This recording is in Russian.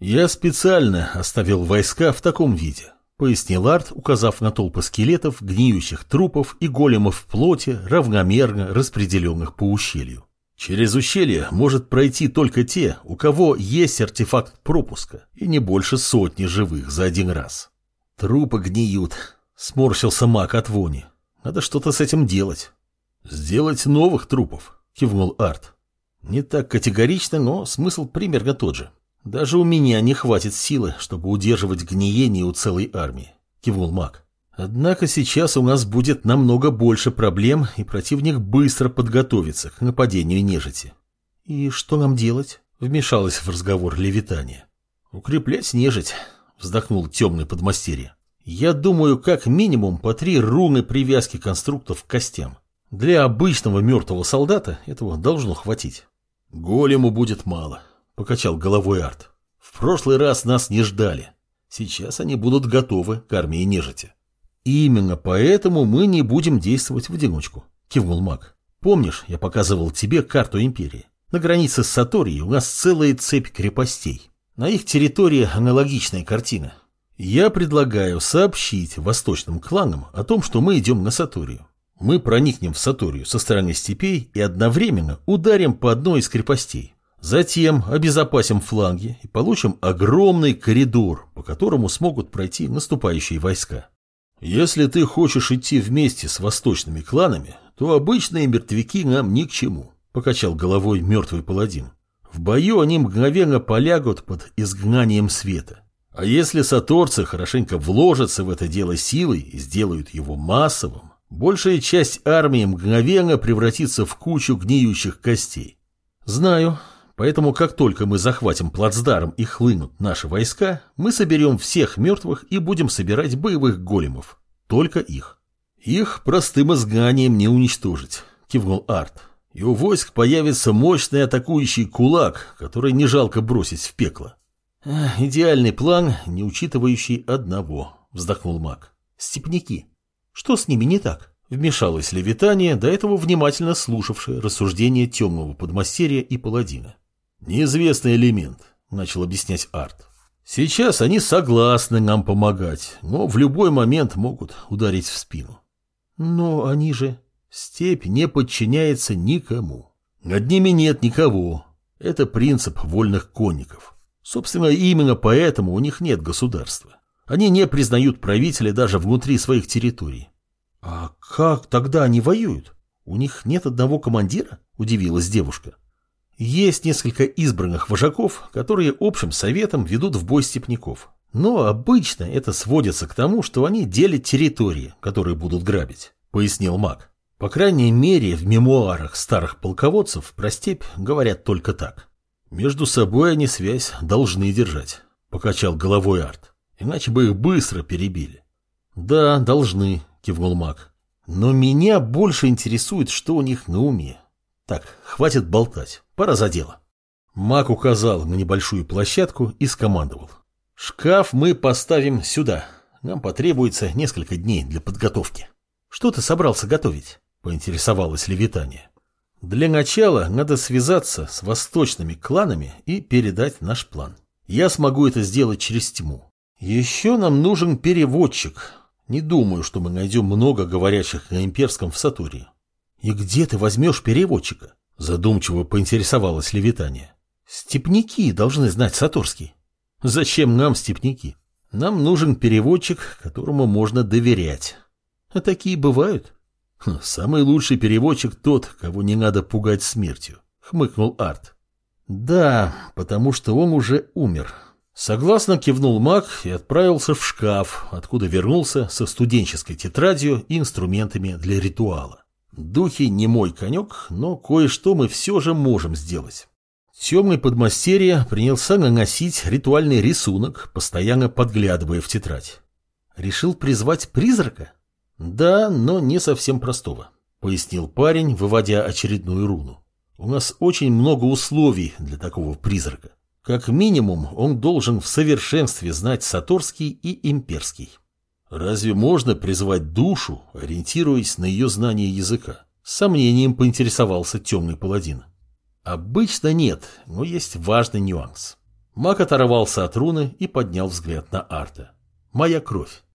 Я специально оставил войска в таком виде, пояснил Арт, указав на толпы скелетов, гниющих трупов и големов в плоти, равномерно распределенных по ущелью. Через ущелье может пройти только те, у кого есть артефакт пропуска, и не больше сотни живых за один раз. Трупы гниют, сморщился маг от вони. Надо что-то с этим делать. Сделать новых трупов, кивнул Арт. Не так категорично, но смысл примерно тот же. Даже у меня не хватит силы, чтобы удерживать гниение у целой армии, кивнул маг. Однако сейчас у нас будет намного больше проблем, и противник быстро подготовится к нападению нежити. И что нам делать? Вмешалась в разговор Левитания. Укреплять нежить, вздохнул темный подмастерье. Я думаю, как минимум по три руны привязки конструктов к костям. Для обычного мертвого солдата этого должно хватить. Голему будет мало, покачал головой Арт. В прошлый раз нас не ждали. Сейчас они будут готовы к армии нежити. «Именно поэтому мы не будем действовать в одиночку», – кивнул маг. «Помнишь, я показывал тебе карту Империи? На границе с Саторией у нас целая цепь крепостей. На их территории аналогичная картина. Я предлагаю сообщить восточным кланам о том, что мы идем на Саторию. Мы проникнем в Саторию со стороны степей и одновременно ударим по одной из крепостей. Затем обезопасим фланги и получим огромный коридор, по которому смогут пройти наступающие войска. Если ты хочешь идти вместе с восточными кланами, то обычные мертвяки нам ни к чему, покачал головой мертвый паладин. В бою они мгновенно полягут под изгнанием света. А если саторцы хорошенько вложатся в это дело силой и сделают его массовым, большая часть армии мгновенно превратится в кучу гниющих костей. Знаю, поэтому как только мы захватим плацдарм и хлынут наши войска, мы соберем всех мертвых и будем собирать боевых големов. Только их. Их простым изгнанием не уничтожить, кивнул Арт. И у войск появится мощный атакующий кулак, который не жалко бросить в пекло. «Идеальный план, не учитывающий одного», — вздохнул маг. «Степняки. Что с ними не так?» Вмешалось Левитание, до этого внимательно слушавшее рассуждения темного подмастерья и паладина. «Неизвестный элемент», — начал объяснять Арт. Сейчас они согласны нам помогать, но в любой момент могут ударить в спину. Но они же... Степь не подчиняется никому. Над ними нет никого. Это принцип вольных конников. Собственно, именно поэтому у них нет государства. Они не признают правителя даже внутри своих территорий. А как тогда они воюют? У них нет одного командира? Удивилась девушка. Есть несколько избранных вожаков, которые общим советом ведут в бой степняков. Но обычно это сводится к тому, что они делят территории, которые будут грабить, пояснил маг. По крайней мере, в мемуарах старых полководцев про степь говорят только так. Между собой они связь должны держать, покачал головой Арт. Иначе бы их быстро перебили. Да, должны, кивнул маг. Но меня больше интересует, что у них на уме. Так, хватит болтать. Пора за дело. Мак указал на небольшую площадку и скомандовал. Шкаф мы поставим сюда. Нам потребуется несколько дней для подготовки. Что ты собрался готовить? Поинтересовалась Левитания. Для начала надо связаться с восточными кланами и передать наш план. Я смогу это сделать через тьму. Еще нам нужен переводчик. Не думаю, что мы найдем много говорящих на имперском в Сатурии. «И где ты возьмешь переводчика?» Задумчиво поинтересовалась Левитания. «Степники должны знать Сатурский». «Зачем нам степники? Нам нужен переводчик, которому можно доверять. А такие бывают?» хм, «Самый лучший переводчик тот, кого не надо пугать смертью», — хмыкнул Арт. «Да, потому что он уже умер». Согласно кивнул маг и отправился в шкаф, откуда вернулся со студенческой тетрадью и инструментами для ритуала. Духи не мой конек, но кое-что мы все же можем сделать. Темный подмастерье принялся наносить ритуальный рисунок, постоянно подглядывая в тетрадь. Решил призвать призрака? Да, но не совсем простого, пояснил парень, выводя очередную руну. У нас очень много условий для такого призрака. Как минимум, он должен в совершенстве знать саторский и имперский. Разве можно призвать душу, ориентируясь на ее знание языка? С сомнением поинтересовался темный паладин. Обычно нет, но есть важный нюанс. Мак оторвался от руны и поднял взгляд на Арта. Моя кровь.